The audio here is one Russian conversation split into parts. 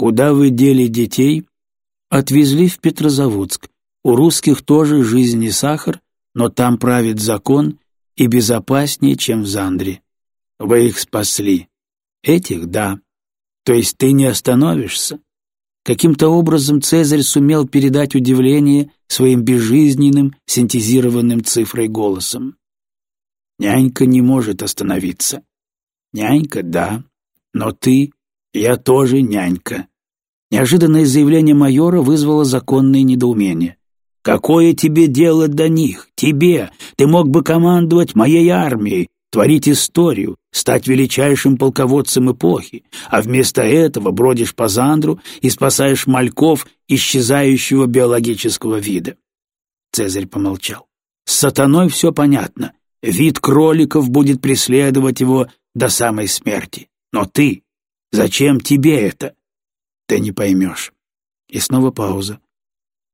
Куда вы дели детей? Отвезли в Петрозаводск. У русских тоже жизнь не сахар, но там правит закон и безопаснее, чем в Зандре. Вы их спасли. Этих — да. То есть ты не остановишься? Каким-то образом Цезарь сумел передать удивление своим безжизненным, синтезированным цифрой голосом. Нянька не может остановиться. Нянька, да, но ты, я тоже нянька. Неожиданное заявление майора вызвало законное недоумение. «Какое тебе дело до них? Тебе! Ты мог бы командовать моей армией, творить историю, стать величайшим полководцем эпохи, а вместо этого бродишь по Зандру и спасаешь мальков исчезающего биологического вида». Цезарь помолчал. «С сатаной все понятно. Вид кроликов будет преследовать его до самой смерти. Но ты... Зачем тебе это? Ты не поймешь». И снова пауза.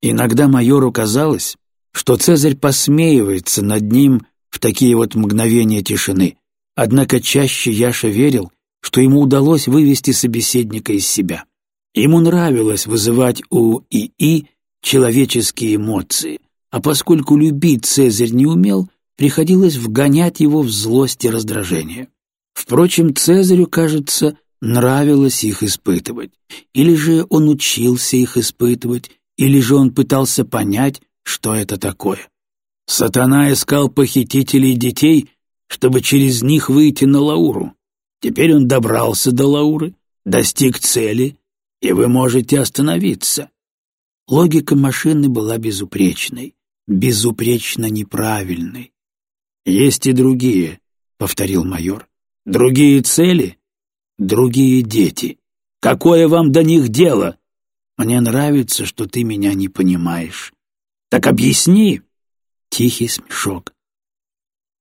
Иногда майору казалось, что Цезарь посмеивается над ним в такие вот мгновения тишины, однако чаще Яша верил, что ему удалось вывести собеседника из себя. Ему нравилось вызывать у ИИ человеческие эмоции, а поскольку любить Цезарь не умел, приходилось вгонять его в злость и раздражение. Впрочем, Цезарю, кажется, нравилось их испытывать, или же он учился их испытывать, или же он пытался понять, что это такое. Сатана искал похитителей детей, чтобы через них выйти на Лауру. Теперь он добрался до Лауры, достиг цели, и вы можете остановиться. Логика машины была безупречной, безупречно неправильной. «Есть и другие», — повторил майор. «Другие цели? Другие дети. Какое вам до них дело?» «Мне нравится, что ты меня не понимаешь». «Так объясни!» Тихий смешок.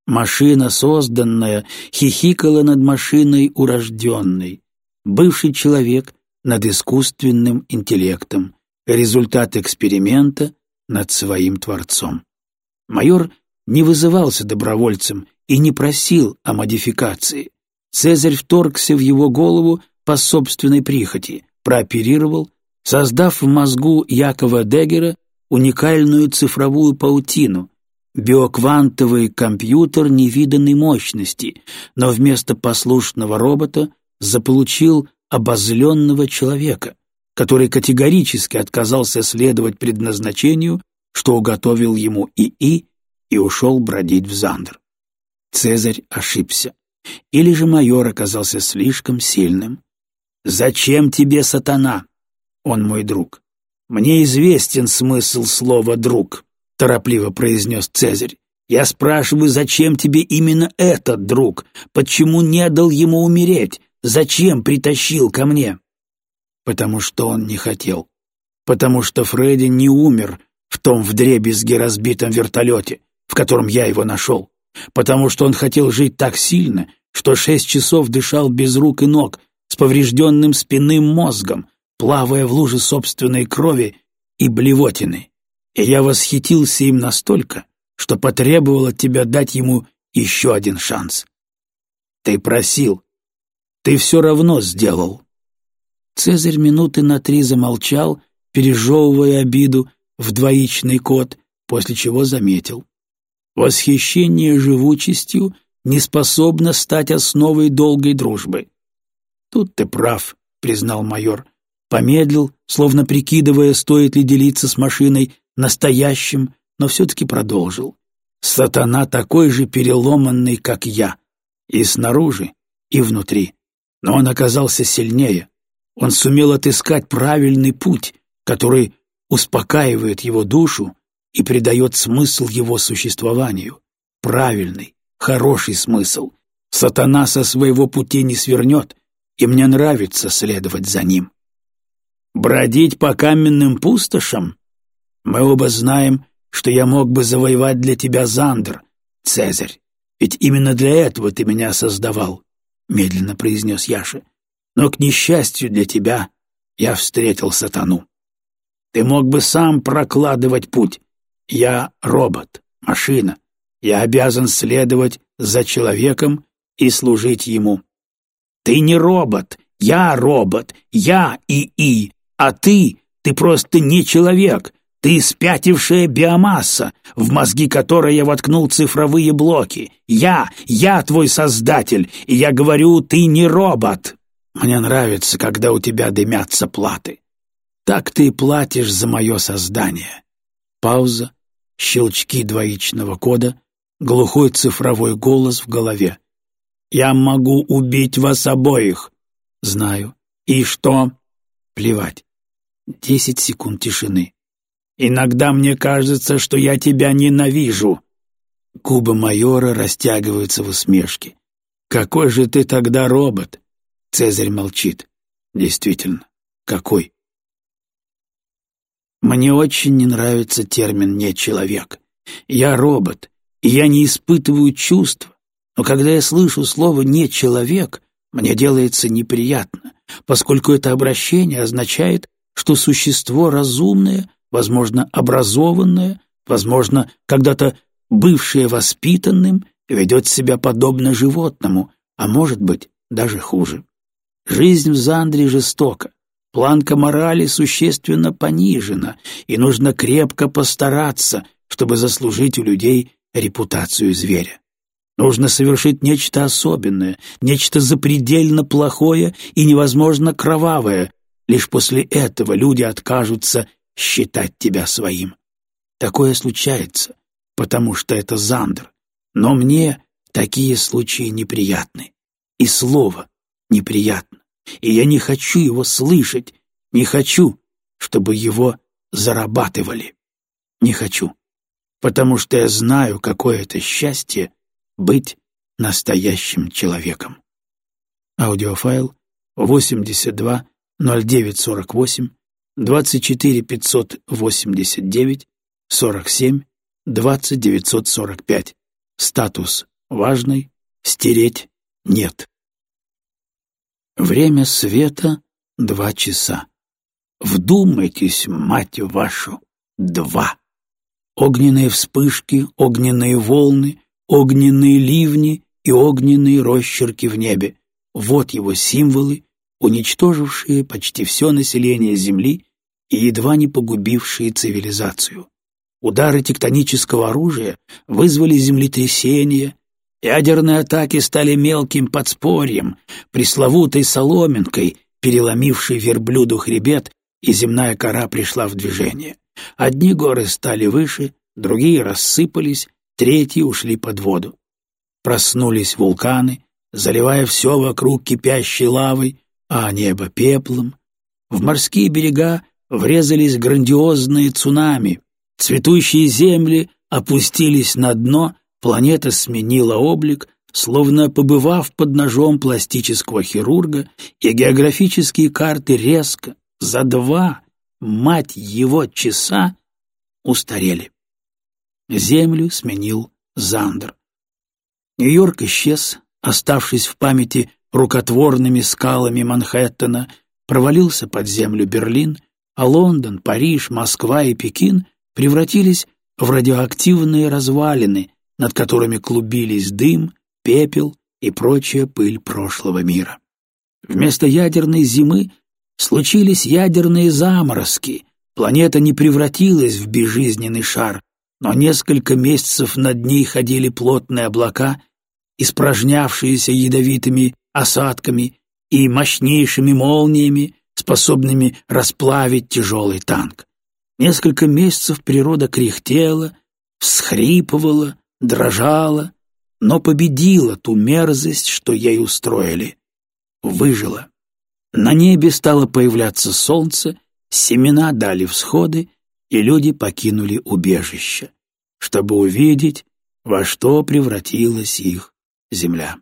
Машина, созданная, хихикала над машиной урожденной. Бывший человек над искусственным интеллектом. Результат эксперимента над своим творцом. Майор не вызывался добровольцем и не просил о модификации. Цезарь вторгся в его голову по собственной прихоти, прооперировал, создав в мозгу Якова Деггера уникальную цифровую паутину, биоквантовый компьютер невиданной мощности, но вместо послушного робота заполучил обозленного человека, который категорически отказался следовать предназначению, что уготовил ему ИИ и ушел бродить в Зандр. Цезарь ошибся. Или же майор оказался слишком сильным. «Зачем тебе сатана? Он мой друг. Мне известен смысл слова «друг», — торопливо произнес Цезарь. «Я спрашиваю, зачем тебе именно этот друг? Почему не дал ему умереть? Зачем притащил ко мне?» «Потому что он не хотел. Потому что Фредди не умер в том вдребезги разбитом вертолете в котором я его нашел, потому что он хотел жить так сильно, что шесть часов дышал без рук и ног, с поврежденным спинным мозгом, плавая в луже собственной крови и блевотины. И я восхитился им настолько, что потребовал от тебя дать ему еще один шанс. Ты просил. Ты все равно сделал. Цезарь минуты на три замолчал, пережевывая обиду в двоичный код, после чего заметил. Восхищение живучестью не способно стать основой долгой дружбы. Тут ты прав, признал майор. Помедлил, словно прикидывая, стоит ли делиться с машиной настоящим, но все-таки продолжил. Сатана такой же переломанный, как я, и снаружи, и внутри. Но он оказался сильнее. Он сумел отыскать правильный путь, который успокаивает его душу и придает смысл его существованию. Правильный, хороший смысл. Сатана со своего пути не свернет, и мне нравится следовать за ним. Бродить по каменным пустошам? Мы оба знаем, что я мог бы завоевать для тебя Зандр, Цезарь. Ведь именно для этого ты меня создавал, — медленно произнес Яша. Но, к несчастью для тебя, я встретил сатану. Ты мог бы сам прокладывать путь, я робот, машина. Я обязан следовать за человеком и служить ему. Ты не робот, Я робот, я ИИ, а ты, ты просто не человек, ты спятившая биомасса, в мозги которой я воткнул цифровые блоки. Я, я твой создатель, и я говорю, ты не робот. Мне нравится, когда у тебя дымятся платы. Так ты платишь за мое создание. Пауза, щелчки двоичного кода, глухой цифровой голос в голове. «Я могу убить вас обоих!» «Знаю. И что?» «Плевать. Десять секунд тишины. Иногда мне кажется, что я тебя ненавижу». Губы майора растягиваются в усмешке. «Какой же ты тогда робот?» Цезарь молчит. «Действительно, какой?» Мне очень не нравится термин «не человек». Я робот, и я не испытываю чувств, но когда я слышу слово «не человек», мне делается неприятно, поскольку это обращение означает, что существо разумное возможно, образованное, возможно, когда-то бывшее воспитанным, ведет себя подобно животному, а может быть, даже хуже. Жизнь в Зандре жестока, планка морали существенно понижена, и нужно крепко постараться, чтобы заслужить у людей репутацию зверя. Нужно совершить нечто особенное, нечто запредельно плохое и невозможно кровавое. Лишь после этого люди откажутся считать тебя своим. Такое случается, потому что это Зандр. Но мне такие случаи неприятны. И слово неприятно. И я не хочу его слышать, не хочу, чтобы его зарабатывали. Не хочу, потому что я знаю, какое это счастье быть настоящим человеком. Аудиофайл 820948 24 589 47 20 945. Статус важный, стереть нет. Время света — два часа. Вдумайтесь, мать вашу, два. Огненные вспышки, огненные волны, огненные ливни и огненные росчерки в небе. Вот его символы, уничтожившие почти все население Земли и едва не погубившие цивилизацию. Удары тектонического оружия вызвали землетрясения, ядерные атаки стали мелким подспорьем, пресловутой соломинкой, переломившей верблюду хребет, и земная кора пришла в движение. Одни горы стали выше, другие рассыпались, третьи ушли под воду. Проснулись вулканы, заливая все вокруг кипящей лавой, а небо пеплом. В морские берега врезались грандиозные цунами, цветущие земли опустились на дно, планета сменила облик, словно побывав под ножом пластического хирурга, и географические карты резко, за два, мать его, часа, устарели. Землю сменил Зандер. Нью-Йорк исчез, оставшись в памяти рукотворными скалами Манхэттена, провалился под землю Берлин, а Лондон, Париж, Москва и Пекин превратились в радиоактивные развалины, над которыми клубились дым, пепел и прочая пыль прошлого мира. Вместо ядерной зимы случились ядерные заморозки, планета не превратилась в безжизненный шар, но несколько месяцев над ней ходили плотные облака, испражнявшиеся ядовитыми осадками и мощнейшими молниями, способными расплавить тяжелый танк. Несколько месяцев природа кряхтела, всхрипывала, дрожала, но победила ту мерзость, что ей устроили. Выжила. На небе стало появляться солнце, семена дали всходы, и люди покинули убежище, чтобы увидеть, во что превратилась их земля.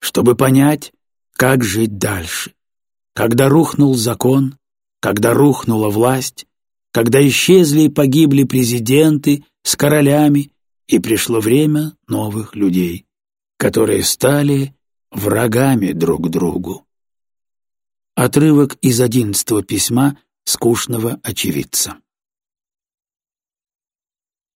Чтобы понять, как жить дальше. Когда рухнул закон, когда рухнула власть, когда исчезли и погибли президенты с королями, и пришло время новых людей, которые стали врагами друг другу. Отрывок из одиннадцатого письма скучного очевидца.